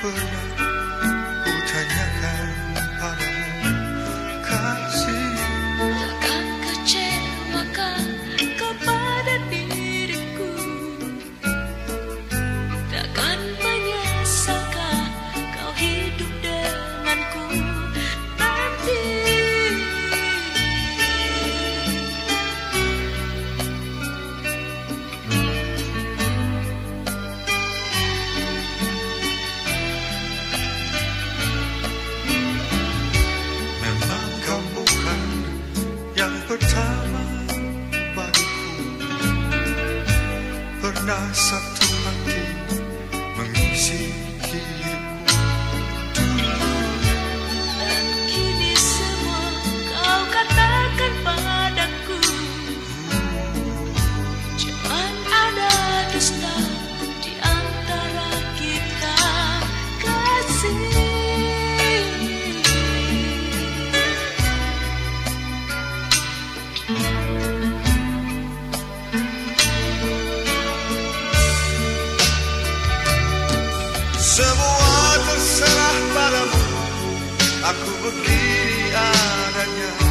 pernah ku tanyakan padamu pertama bagiku Pernah satu hati mengisi hidupku Dan kini semua kau katakan padaku. Jangan ada dusta di antara kita. Kasih Aku begini adanya.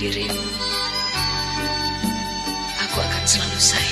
dirimu, aku akan selalu sayang.